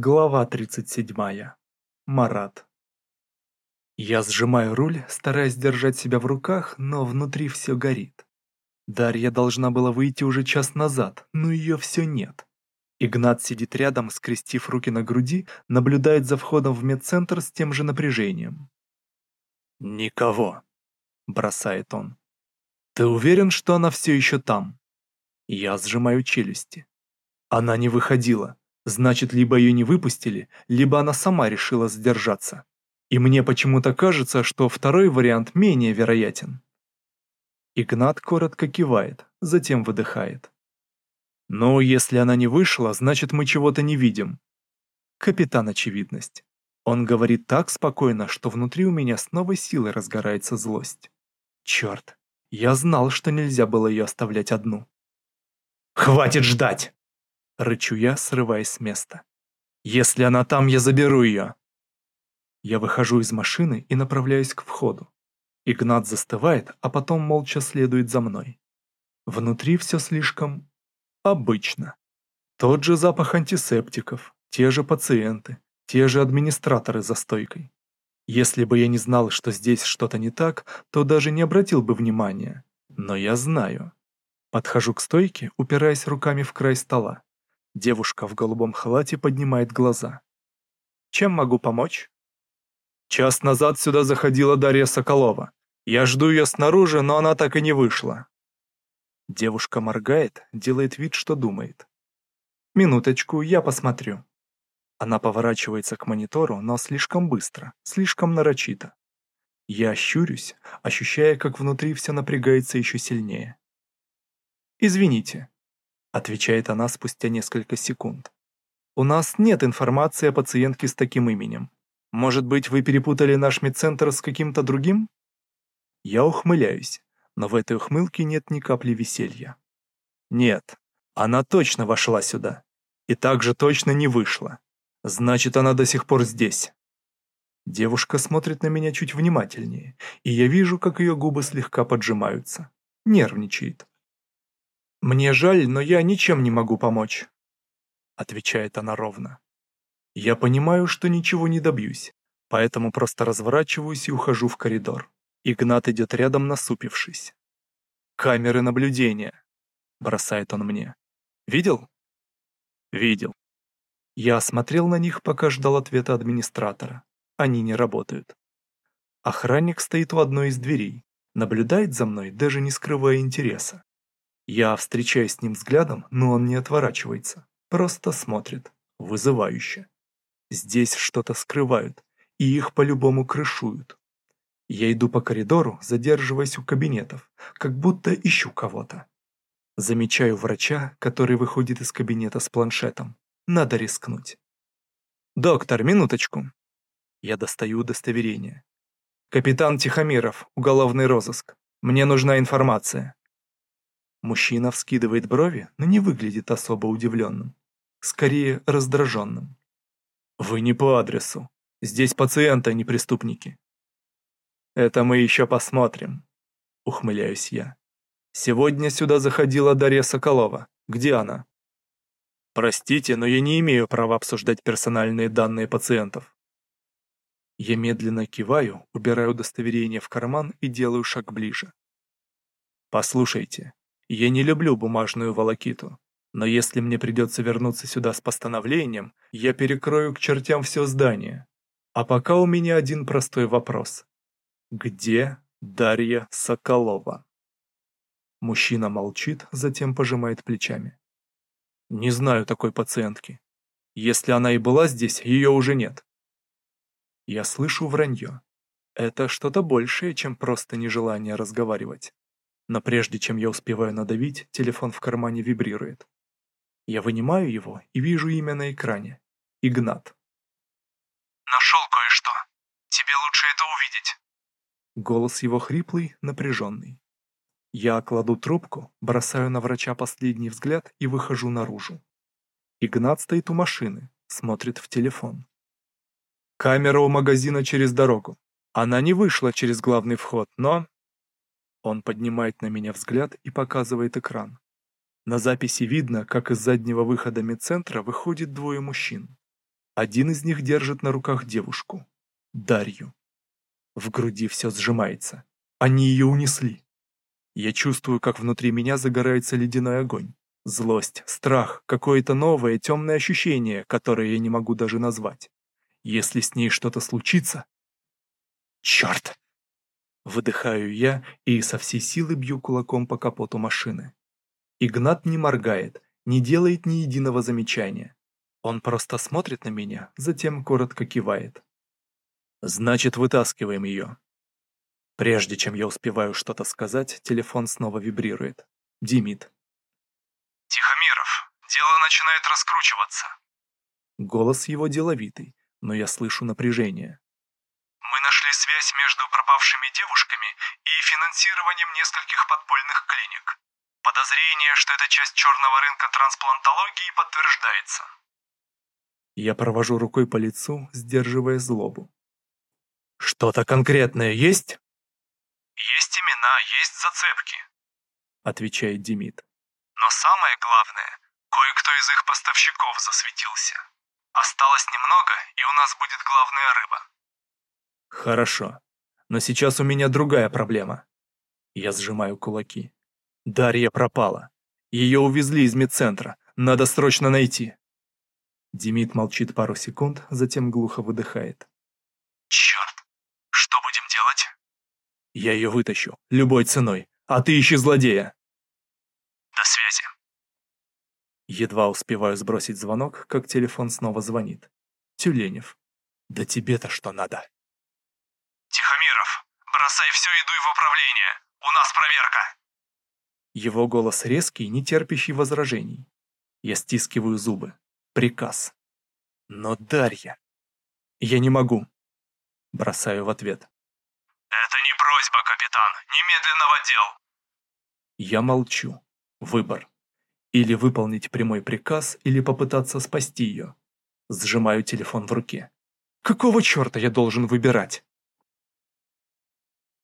Глава 37. Марат. Я сжимаю руль, стараясь держать себя в руках, но внутри все горит. Дарья должна была выйти уже час назад, но ее все нет. Игнат сидит рядом, скрестив руки на груди, наблюдает за входом в медцентр с тем же напряжением. «Никого», — бросает он. «Ты уверен, что она все еще там?» Я сжимаю челюсти. Она не выходила. Значит, либо ее не выпустили, либо она сама решила сдержаться. И мне почему-то кажется, что второй вариант менее вероятен. Игнат коротко кивает, затем выдыхает. «Ну, если она не вышла, значит, мы чего-то не видим». Капитан Очевидность. Он говорит так спокойно, что внутри у меня с новой силой разгорается злость. Черт, я знал, что нельзя было ее оставлять одну. «Хватит ждать!» Рычу я, срываясь с места. «Если она там, я заберу ее!» Я выхожу из машины и направляюсь к входу. Игнат застывает, а потом молча следует за мной. Внутри все слишком... обычно. Тот же запах антисептиков, те же пациенты, те же администраторы за стойкой. Если бы я не знал, что здесь что-то не так, то даже не обратил бы внимания. Но я знаю. Подхожу к стойке, упираясь руками в край стола. Девушка в голубом халате поднимает глаза. «Чем могу помочь?» «Час назад сюда заходила Дарья Соколова. Я жду ее снаружи, но она так и не вышла». Девушка моргает, делает вид, что думает. «Минуточку, я посмотрю». Она поворачивается к монитору, но слишком быстро, слишком нарочито. Я щурюсь, ощущая, как внутри все напрягается еще сильнее. «Извините», отвечает она спустя несколько секунд. У нас нет информации о пациентке с таким именем. Может быть, вы перепутали наш медцентр с каким-то другим? Я ухмыляюсь, но в этой ухмылке нет ни капли веселья. Нет, она точно вошла сюда. И также точно не вышла. Значит, она до сих пор здесь. Девушка смотрит на меня чуть внимательнее, и я вижу, как ее губы слегка поджимаются. Нервничает. «Мне жаль, но я ничем не могу помочь», — отвечает она ровно. Я понимаю, что ничего не добьюсь, поэтому просто разворачиваюсь и ухожу в коридор. Игнат идет рядом, насупившись. «Камеры наблюдения», — бросает он мне. «Видел?» «Видел». Я осмотрел на них, пока ждал ответа администратора. Они не работают. Охранник стоит у одной из дверей, наблюдает за мной, даже не скрывая интереса. Я встречаюсь с ним взглядом, но он не отворачивается, просто смотрит, вызывающе. Здесь что-то скрывают, и их по-любому крышуют. Я иду по коридору, задерживаясь у кабинетов, как будто ищу кого-то. Замечаю врача, который выходит из кабинета с планшетом. Надо рискнуть. «Доктор, минуточку». Я достаю удостоверение. «Капитан Тихомиров, уголовный розыск. Мне нужна информация». Мужчина вскидывает брови, но не выглядит особо удивленным. Скорее, раздраженным. «Вы не по адресу. Здесь пациенты, а не преступники». «Это мы еще посмотрим», — ухмыляюсь я. «Сегодня сюда заходила Дарья Соколова. Где она?» «Простите, но я не имею права обсуждать персональные данные пациентов». Я медленно киваю, убираю удостоверение в карман и делаю шаг ближе. «Послушайте, я не люблю бумажную волокиту, но если мне придется вернуться сюда с постановлением, я перекрою к чертям все здание. А пока у меня один простой вопрос. Где Дарья Соколова? Мужчина молчит, затем пожимает плечами. Не знаю такой пациентки. Если она и была здесь, ее уже нет. Я слышу вранье. Это что-то большее, чем просто нежелание разговаривать. Но прежде чем я успеваю надавить, телефон в кармане вибрирует. Я вынимаю его и вижу имя на экране. Игнат. «Нашел кое-что. Тебе лучше это увидеть». Голос его хриплый, напряженный. Я кладу трубку, бросаю на врача последний взгляд и выхожу наружу. Игнат стоит у машины, смотрит в телефон. Камера у магазина через дорогу. Она не вышла через главный вход, но он поднимает на меня взгляд и показывает экран. На записи видно, как из заднего выхода медцентра выходит двое мужчин. Один из них держит на руках девушку. Дарью. В груди все сжимается. Они ее унесли. Я чувствую, как внутри меня загорается ледяной огонь. Злость, страх, какое-то новое темное ощущение, которое я не могу даже назвать. Если с ней что-то случится... Черт! Выдыхаю я и со всей силы бью кулаком по капоту машины. Игнат не моргает, не делает ни единого замечания. Он просто смотрит на меня, затем коротко кивает. Значит, вытаскиваем ее. Прежде чем я успеваю что-то сказать, телефон снова вибрирует. Димит. Тихомиров, дело начинает раскручиваться. Голос его деловитый, но я слышу напряжение. Мы нашли связь между пропавшими девушками и финансированием нескольких подпольных клиник. Подозрение, что это часть черного рынка трансплантологии, подтверждается. Я провожу рукой по лицу, сдерживая злобу. «Что-то конкретное есть?» «Есть имена, есть зацепки», — отвечает Демид. «Но самое главное, кое-кто из их поставщиков засветился. Осталось немного, и у нас будет главная рыба». «Хорошо, но сейчас у меня другая проблема». Я сжимаю кулаки. Дарья пропала. Ее увезли из медцентра. Надо срочно найти. Демид молчит пару секунд, затем глухо выдыхает. «Черт! Что будем делать?» «Я ее вытащу, любой ценой, а ты ищи злодея!» «До связи!» Едва успеваю сбросить звонок, как телефон снова звонит. Тюленев. «Да тебе-то что надо?» «Тихомиров, бросай все и дуй в управление! У нас проверка!» Его голос резкий, не терпящий возражений. Я стискиваю зубы. Приказ. Но Дарья... Я не могу. Бросаю в ответ. Это не просьба, капитан. Немедленно в отдел. Я молчу. Выбор. Или выполнить прямой приказ, или попытаться спасти ее. Сжимаю телефон в руке. Какого черта я должен выбирать?